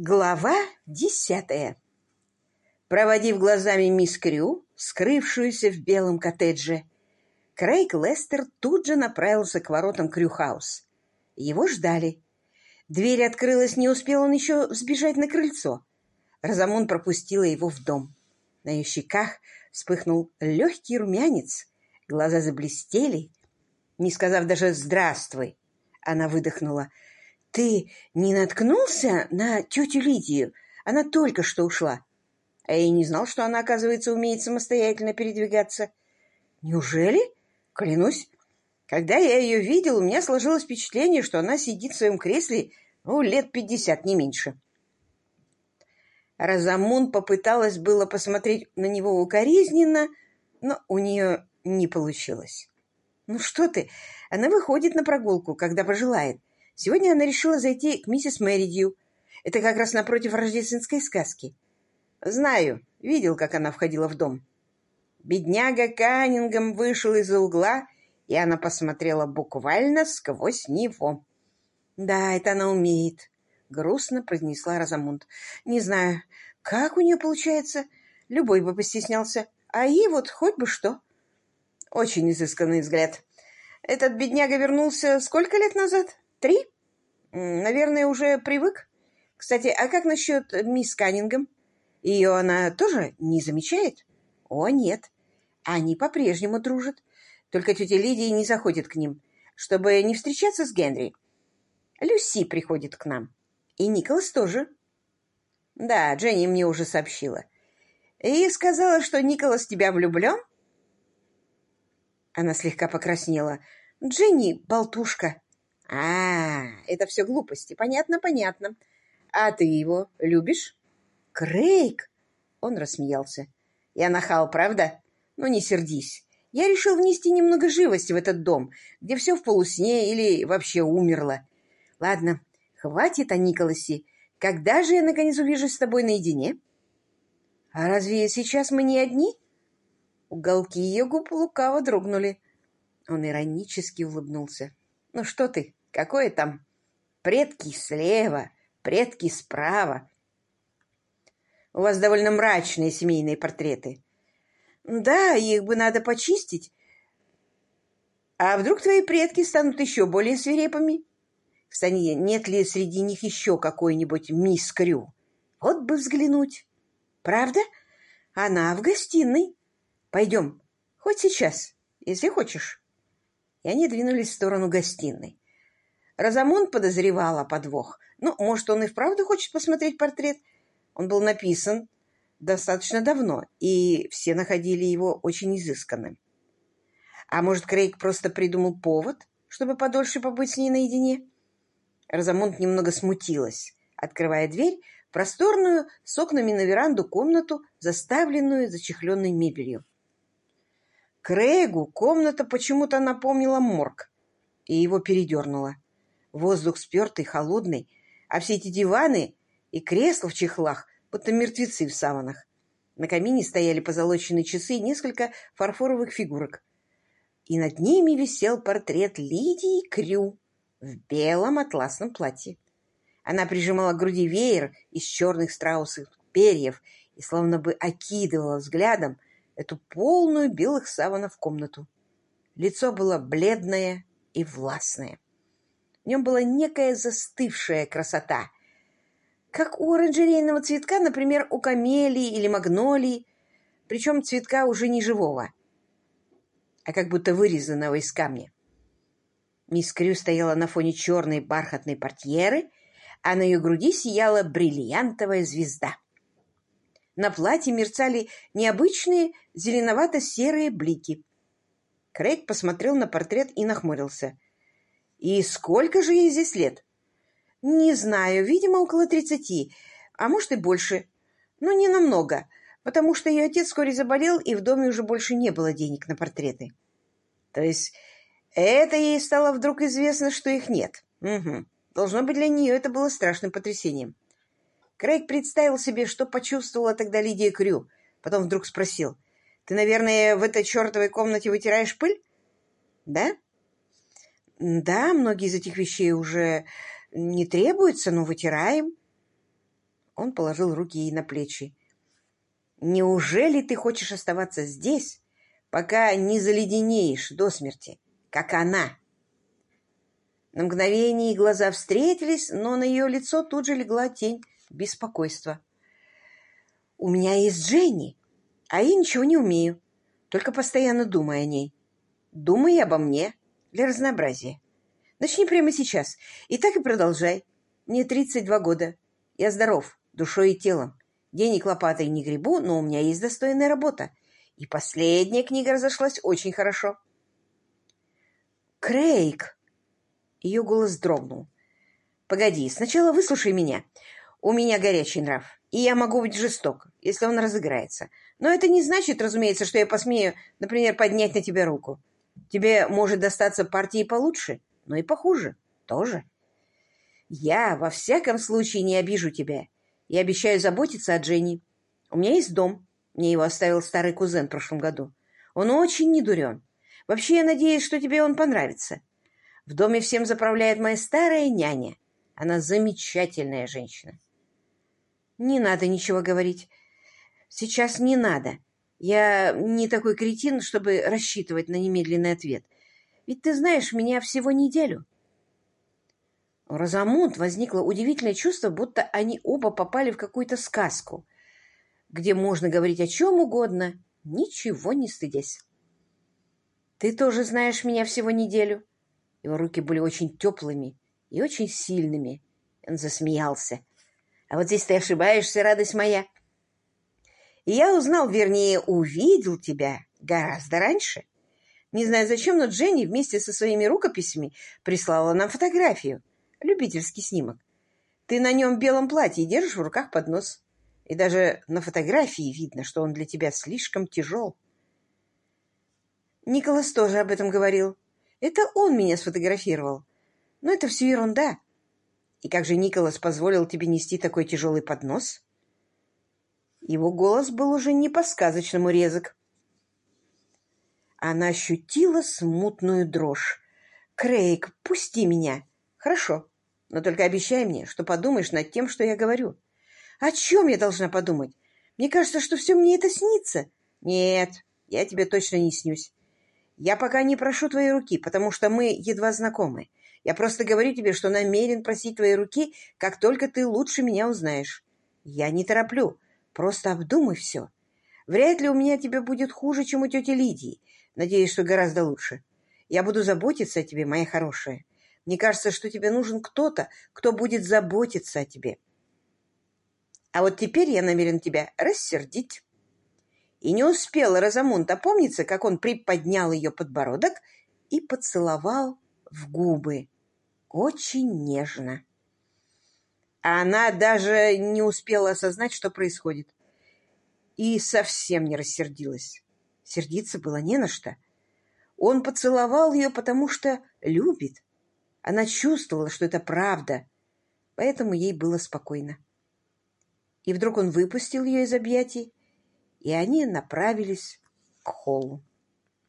Глава десятая. Проводив глазами мисс Крю, скрывшуюся в белом коттедже, Крейг Лестер тут же направился к воротам Крюхаус. Его ждали. Дверь открылась, не успел он еще сбежать на крыльцо. Розамун пропустила его в дом. На ее щеках вспыхнул легкий румянец, глаза заблестели. Не сказав даже «здравствуй», она выдохнула — ты не наткнулся на тетю Лидию? Она только что ушла. А я и не знал, что она, оказывается, умеет самостоятельно передвигаться. Неужели? Клянусь. Когда я ее видел, у меня сложилось впечатление, что она сидит в своем кресле, ну, лет пятьдесят, не меньше. Розамун попыталась было посмотреть на него укоризненно, но у нее не получилось. «Ну что ты? Она выходит на прогулку, когда пожелает. Сегодня она решила зайти к миссис Мэридью. Это как раз напротив рождественской сказки. Знаю, видел, как она входила в дом. Бедняга Каннингом вышел из-за угла, и она посмотрела буквально сквозь него. «Да, это она умеет», — грустно произнесла Розамунд. «Не знаю, как у нее получается. Любой бы постеснялся. А ей вот хоть бы что». Очень изысканный взгляд. Этот бедняга вернулся сколько лет назад? Три? Наверное, уже привык. Кстати, а как насчет мисс Каннингем? Ее она тоже не замечает? О, нет. Они по-прежнему дружат. Только тетя Лидия не заходит к ним, чтобы не встречаться с Генри. Люси приходит к нам. И Николас тоже. Да, Дженни мне уже сообщила. И сказала, что Николас тебя влюблен? Она слегка покраснела. Дженни — болтушка. А, это все глупости. Понятно, понятно. А ты его любишь? Крейг! Он рассмеялся. Я нахал, правда? Ну, не сердись. Я решил внести немного живости в этот дом, где все в полусне или вообще умерло. Ладно, хватит о Николасе. Когда же я, наконец, увижусь с тобой наедине? А разве сейчас мы не одни? Уголки ее губ лукаво дрогнули. Он иронически улыбнулся. Ну что ты, Какое там предки слева, предки справа. У вас довольно мрачные семейные портреты. Да, их бы надо почистить. А вдруг твои предки станут еще более свирепыми? Кстати, нет ли среди них еще какой-нибудь мисс Крю? Вот бы взглянуть. Правда? Она в гостиной. Пойдем, хоть сейчас, если хочешь. И они двинулись в сторону гостиной. Розамон подозревала подвох. Ну, может, он и вправду хочет посмотреть портрет? Он был написан достаточно давно, и все находили его очень изысканным. А может, Крейг просто придумал повод, чтобы подольше побыть с ней наедине? Розамонт немного смутилась, открывая дверь в просторную с окнами на веранду комнату, заставленную зачехленной мебелью. Крейгу комната почему-то напомнила морг, и его передернуло. Воздух спертый, холодный, а все эти диваны и кресла в чехлах, будто мертвецы в саванах. На камине стояли позолоченные часы и несколько фарфоровых фигурок. И над ними висел портрет Лидии Крю в белом атласном платье. Она прижимала к груди веер из черных страусов перьев и словно бы окидывала взглядом эту полную белых саванов комнату. Лицо было бледное и властное. В нем была некая застывшая красота, как у оранжерейного цветка, например, у камелии или магнолии, причем цветка уже не живого, а как будто вырезанного из камня. Мисс Крю стояла на фоне черной бархатной портьеры, а на ее груди сияла бриллиантовая звезда. На платье мерцали необычные зеленовато-серые блики. Крейг посмотрел на портрет и нахмурился. И сколько же ей здесь лет? Не знаю, видимо, около тридцати, а может и больше. Но не намного, потому что ее отец вскоре заболел, и в доме уже больше не было денег на портреты. То есть это ей стало вдруг известно, что их нет. Угу. Должно быть, для нее это было страшным потрясением. Крейг представил себе, что почувствовала тогда Лидия Крю. Потом вдруг спросил. «Ты, наверное, в этой чертовой комнате вытираешь пыль?» «Да?» Да, многие из этих вещей уже не требуются, но вытираем. Он положил руки ей на плечи. «Неужели ты хочешь оставаться здесь, пока не заледенеешь до смерти, как она?» На мгновение глаза встретились, но на ее лицо тут же легла тень беспокойства. «У меня есть Дженни, а я ничего не умею, только постоянно думаю о ней. Думай обо мне для разнообразия. Начни прямо сейчас, и так и продолжай. Мне 32 года. Я здоров, душой и телом. Денег лопатой не гребу, но у меня есть достойная работа. И последняя книга разошлась очень хорошо. «Крейг!» Ее голос дрогнул. «Погоди, сначала выслушай меня. У меня горячий нрав, и я могу быть жесток, если он разыграется. Но это не значит, разумеется, что я посмею, например, поднять на тебя руку. Тебе может достаться партии получше, но и похуже тоже. Я во всяком случае не обижу тебя. Я обещаю заботиться о Дженни. У меня есть дом. Мне его оставил старый кузен в прошлом году. Он очень недурен. Вообще, я надеюсь, что тебе он понравится. В доме всем заправляет моя старая няня. Она замечательная женщина. Не надо ничего говорить. Сейчас не надо. Я не такой кретин, чтобы рассчитывать на немедленный ответ. Ведь ты знаешь меня всего неделю. У Розамунд возникло удивительное чувство, будто они оба попали в какую-то сказку, где можно говорить о чем угодно, ничего не стыдясь. «Ты тоже знаешь меня всего неделю?» Его руки были очень теплыми и очень сильными. Он засмеялся. «А вот здесь ты ошибаешься, радость моя. Я узнал, вернее, увидел тебя гораздо раньше. Не знаю зачем, но Дженни вместе со своими рукописями прислала нам фотографию. Любительский снимок. Ты на нем в белом платье держишь в руках поднос. И даже на фотографии видно, что он для тебя слишком тяжел. Николас тоже об этом говорил. Это он меня сфотографировал. Но это все ерунда. И как же Николас позволил тебе нести такой тяжелый поднос? Его голос был уже не по-сказочному резок. Она ощутила смутную дрожь. «Крейг, пусти меня!» «Хорошо, но только обещай мне, что подумаешь над тем, что я говорю». «О чем я должна подумать? Мне кажется, что все мне это снится». «Нет, я тебе точно не снюсь. Я пока не прошу твоей руки, потому что мы едва знакомы. Я просто говорю тебе, что намерен просить твоей руки, как только ты лучше меня узнаешь. Я не тороплю, просто обдумай все. Вряд ли у меня тебе будет хуже, чем у тети Лидии. Надеюсь, что гораздо лучше. Я буду заботиться о тебе, моя хорошая. Мне кажется, что тебе нужен кто-то, кто будет заботиться о тебе. А вот теперь я намерен тебя рассердить. И не успела Розамунд опомниться, как он приподнял ее подбородок и поцеловал в губы. Очень нежно. Она даже не успела осознать, что происходит. И совсем не рассердилась. Сердиться было не на что. Он поцеловал ее, потому что любит. Она чувствовала, что это правда, поэтому ей было спокойно. И вдруг он выпустил ее из объятий, и они направились к холлу.